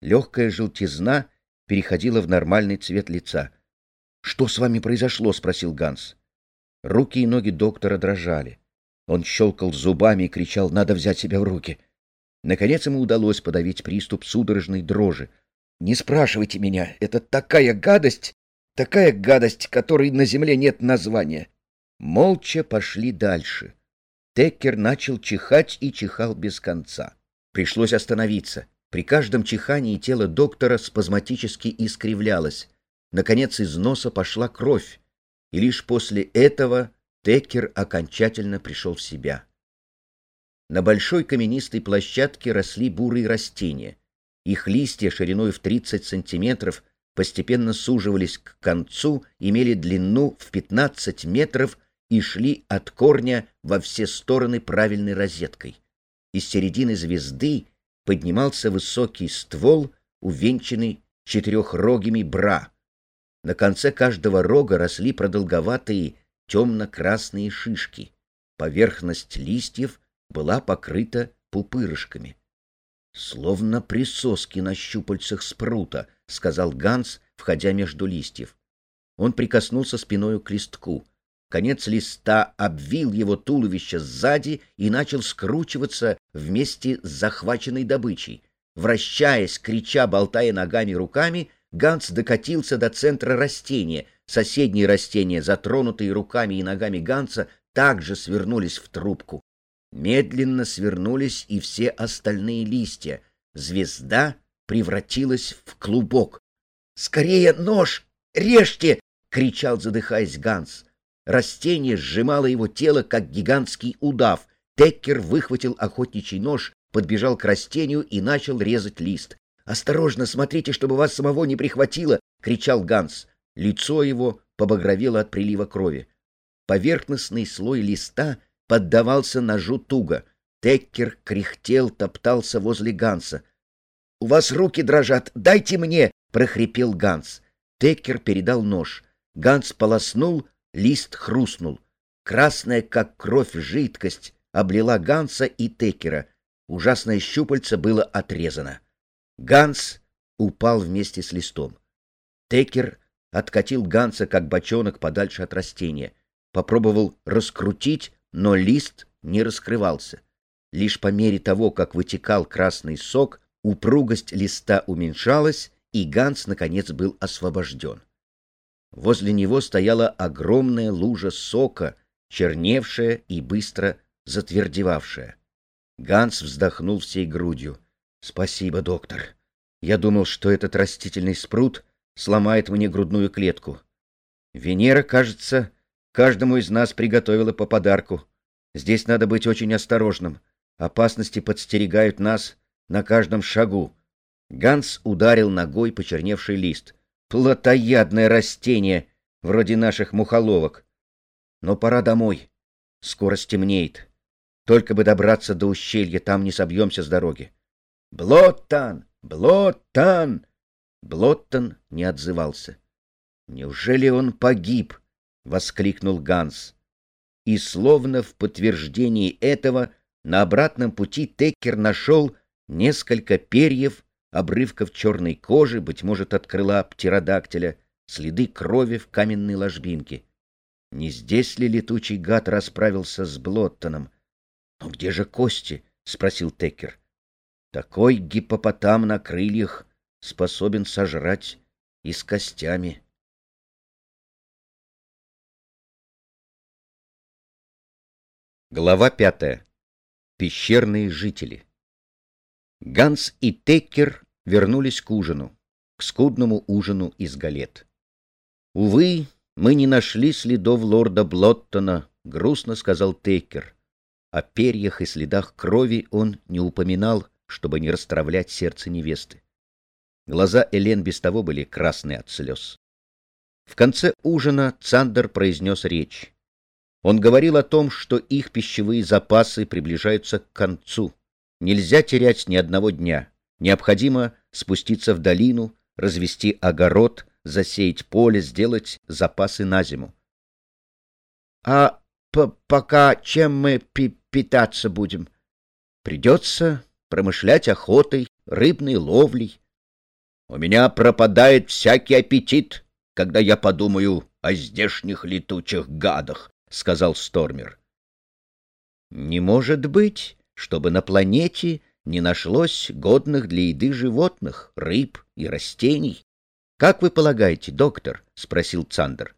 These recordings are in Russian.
Легкая желтизна переходила в нормальный цвет лица. — Что с вами произошло? — спросил Ганс. Руки и ноги доктора дрожали. Он щелкал зубами и кричал «Надо взять себя в руки!». Наконец ему удалось подавить приступ судорожной дрожи. «Не спрашивайте меня, это такая гадость, такая гадость, которой на земле нет названия!» Молча пошли дальше. Теккер начал чихать и чихал без конца. Пришлось остановиться. При каждом чихании тело доктора спазматически искривлялось. Наконец из носа пошла кровь, и лишь после этого Теккер окончательно пришел в себя. На большой каменистой площадке росли бурые растения. Их листья шириной в 30 сантиметров постепенно суживались к концу, имели длину в 15 метров и шли от корня во все стороны правильной розеткой. Из середины звезды поднимался высокий ствол, увенчанный четырехрогими бра. На конце каждого рога росли продолговатые темно-красные шишки. Поверхность листьев была покрыта пупырышками. — Словно присоски на щупальцах спрута, — сказал Ганс, входя между листьев. Он прикоснулся спиною к листку. Конец листа обвил его туловище сзади и начал скручиваться вместе с захваченной добычей. Вращаясь, крича, болтая ногами руками, Ганс докатился до центра растения. Соседние растения, затронутые руками и ногами Ганса, также свернулись в трубку. Медленно свернулись и все остальные листья. Звезда превратилась в клубок. «Скорее нож! Режьте!» — кричал, задыхаясь Ганс. Растение сжимало его тело, как гигантский удав. Теккер выхватил охотничий нож, подбежал к растению и начал резать лист. «Осторожно, смотрите, чтобы вас самого не прихватило!» — кричал Ганс. Лицо его побагровело от прилива крови. Поверхностный слой листа поддавался ножу туго. Теккер кряхтел, топтался возле Ганса. — У вас руки дрожат, дайте мне! — прохрипел Ганс. Теккер передал нож. Ганс полоснул, Лист хрустнул. Красная, как кровь, жидкость облила Ганса и Текера. Ужасное щупальце было отрезано. Ганс упал вместе с листом. Текер откатил Ганса, как бочонок, подальше от растения. Попробовал раскрутить, но лист не раскрывался. Лишь по мере того, как вытекал красный сок, упругость листа уменьшалась, и Ганс, наконец, был освобожден. Возле него стояла огромная лужа сока, черневшая и быстро затвердевавшая. Ганс вздохнул всей грудью. — Спасибо, доктор. Я думал, что этот растительный спрут сломает мне грудную клетку. Венера, кажется, каждому из нас приготовила по подарку. Здесь надо быть очень осторожным. Опасности подстерегают нас на каждом шагу. Ганс ударил ногой почерневший лист — Плотоядное растение, вроде наших мухоловок. Но пора домой. Скоро стемнеет. Только бы добраться до ущелья, там не собьемся с дороги. Блоттан! Блоттан! Блоттон не отзывался. Неужели он погиб? — воскликнул Ганс. И словно в подтверждении этого на обратном пути Теккер нашел несколько перьев обрывков черной кожи, быть может, от крыла птеродактиля, следы крови в каменной ложбинке. Не здесь ли летучий гад расправился с Блоттоном? — Но где же кости? — спросил Текер. — Такой гипопотам на крыльях способен сожрать и с костями. Глава пятая. Пещерные жители. Ганс и Теккер вернулись к ужину, к скудному ужину из галет. «Увы, мы не нашли следов лорда Блоттона», — грустно сказал Теккер. О перьях и следах крови он не упоминал, чтобы не расстравлять сердце невесты. Глаза Элен без того были красные от слез. В конце ужина Цандер произнес речь. Он говорил о том, что их пищевые запасы приближаются к концу — Нельзя терять ни одного дня. Необходимо спуститься в долину, развести огород, засеять поле, сделать запасы на зиму. — А пока чем мы пи питаться будем? — Придется промышлять охотой, рыбной ловлей. У меня пропадает всякий аппетит, когда я подумаю о здешних летучих гадах, — сказал Стормер. Не может быть, чтобы на планете не нашлось годных для еды животных, рыб и растений. Как вы полагаете, доктор? — спросил Цандер.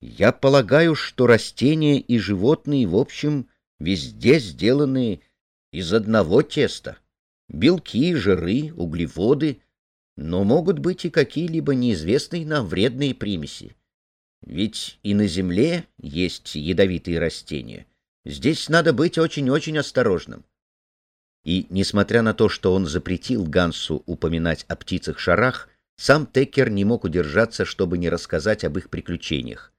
Я полагаю, что растения и животные, в общем, везде сделаны из одного теста. Белки, жиры, углеводы, но могут быть и какие-либо неизвестные нам вредные примеси. Ведь и на Земле есть ядовитые растения. Здесь надо быть очень-очень осторожным. И, несмотря на то, что он запретил Гансу упоминать о птицах-шарах, сам Теккер не мог удержаться, чтобы не рассказать об их приключениях.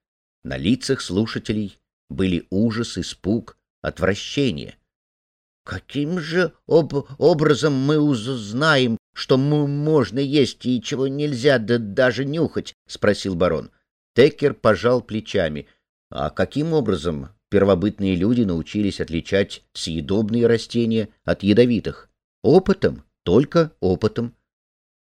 На лицах слушателей были ужас, испуг, отвращение. «Каким же об образом мы узнаем, что мы можно есть и чего нельзя да даже нюхать?» — спросил барон. Теккер пожал плечами. «А каким образом первобытные люди научились отличать съедобные растения от ядовитых? Опытом, только опытом».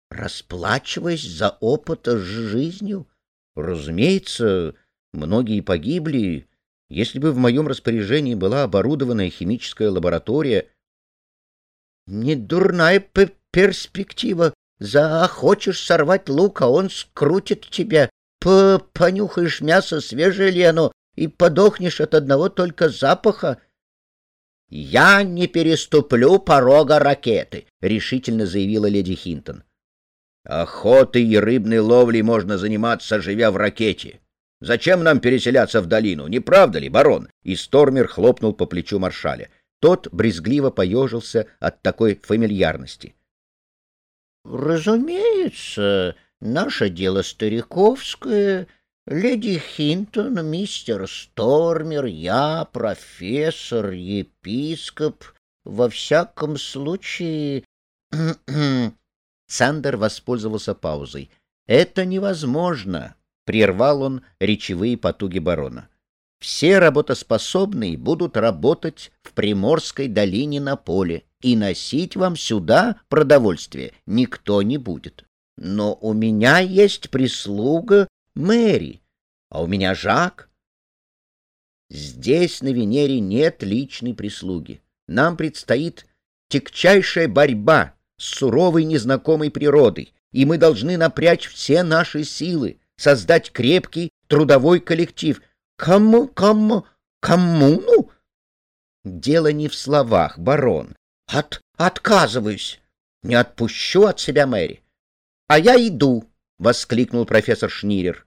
«Расплачиваясь за опыт жизнью?» «Разумеется, многие погибли, если бы в моем распоряжении была оборудованная химическая лаборатория... Недурная перспектива. Захочешь сорвать лук, а он скрутит тебя. П Понюхаешь мясо, свежее ли оно, и подохнешь от одного только запаха. — Я не переступлю порога ракеты, — решительно заявила леди Хинтон. — Охотой и рыбной ловлей можно заниматься, живя в ракете. Зачем нам переселяться в долину, не правда ли, барон? И Стормер хлопнул по плечу маршаля. Тот брезгливо поежился от такой фамильярности. — Разумеется, наше дело стариковское. Леди Хинтон, мистер Стормер, я, профессор, епископ. Во всяком случае... Сандер воспользовался паузой. — Это невозможно прервал он речевые потуги барона. Все работоспособные будут работать в Приморской долине на поле, и носить вам сюда продовольствие никто не будет. Но у меня есть прислуга Мэри, а у меня Жак. Здесь на Венере нет личной прислуги. Нам предстоит тягчайшая борьба с суровой незнакомой природой, и мы должны напрячь все наши силы, создать крепкий трудовой коллектив. Кому, кому, коммуну? Дело не в словах, барон. От, отказываюсь. Не отпущу от себя Мэри. А я иду, — воскликнул профессор Шнирер.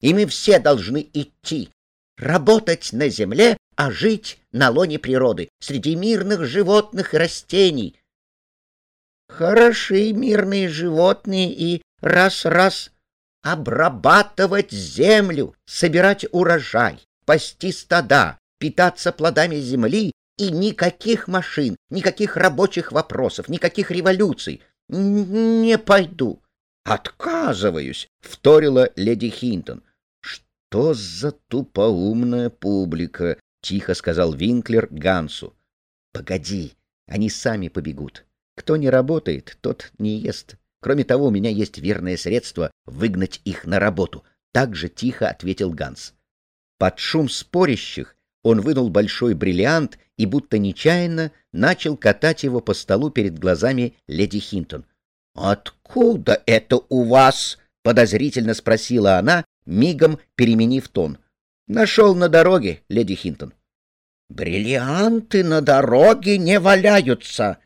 И мы все должны идти, работать на земле, а жить на лоне природы, среди мирных животных и растений. Хороши мирные животные и раз-раз обрабатывать землю, собирать урожай, пасти стада, питаться плодами земли и никаких машин, никаких рабочих вопросов, никаких революций. Не пойду. Отказываюсь, вторила леди Хинтон. Что за тупоумная публика, тихо сказал Винклер Гансу. Погоди, они сами побегут. Кто не работает, тот не ест. Кроме того, у меня есть верное средство выгнать их на работу. Так же тихо ответил Ганс. Под шум спорящих он вынул большой бриллиант и, будто нечаянно, начал катать его по столу перед глазами леди Хинтон. «Откуда это у вас?» — подозрительно спросила она, мигом переменив тон. «Нашел на дороге, леди Хинтон». «Бриллианты на дороге не валяются!»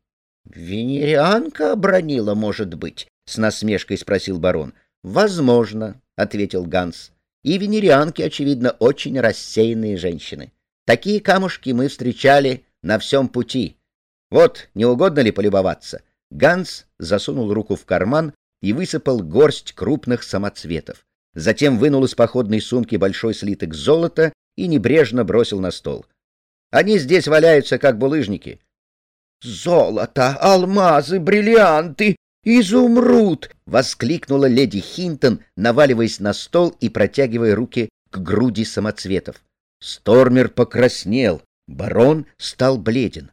«Венерианка обронила, может быть?» — с насмешкой спросил барон. «Возможно», — ответил Ганс. «И венерианки, очевидно, очень рассеянные женщины. Такие камушки мы встречали на всем пути. Вот, не угодно ли полюбоваться?» Ганс засунул руку в карман и высыпал горсть крупных самоцветов. Затем вынул из походной сумки большой слиток золота и небрежно бросил на стол. «Они здесь валяются, как булыжники. «Золото, алмазы, бриллианты, изумруд!» — воскликнула леди Хинтон, наваливаясь на стол и протягивая руки к груди самоцветов. Стормер покраснел, барон стал бледен.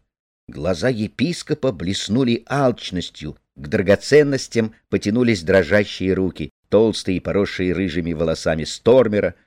Глаза епископа блеснули алчностью, К драгоценностям потянулись дрожащие руки, толстые, поросшие рыжими волосами Стормера —